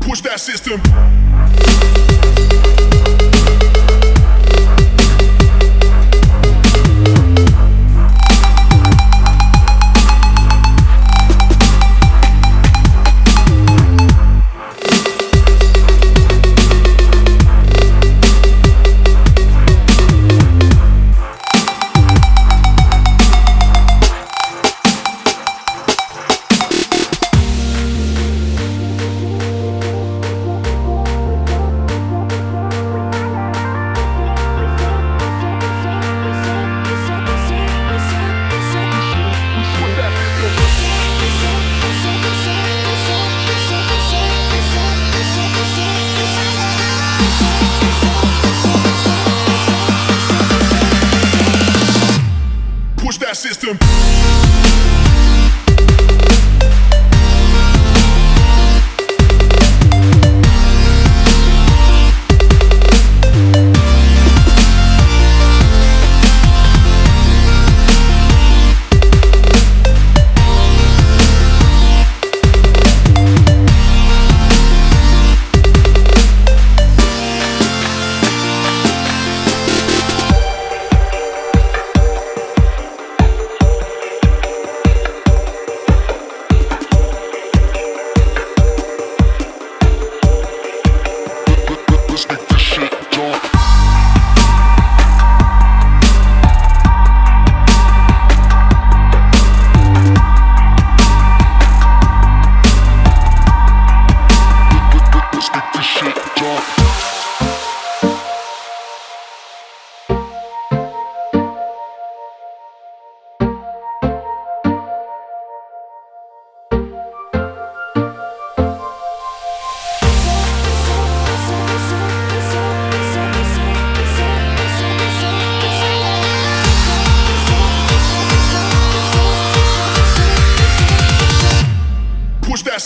Push that system. System.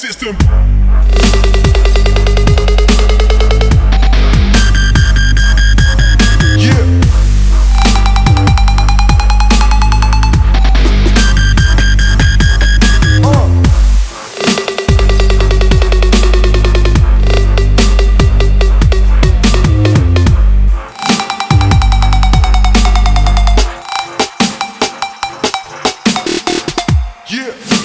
System. Yeah.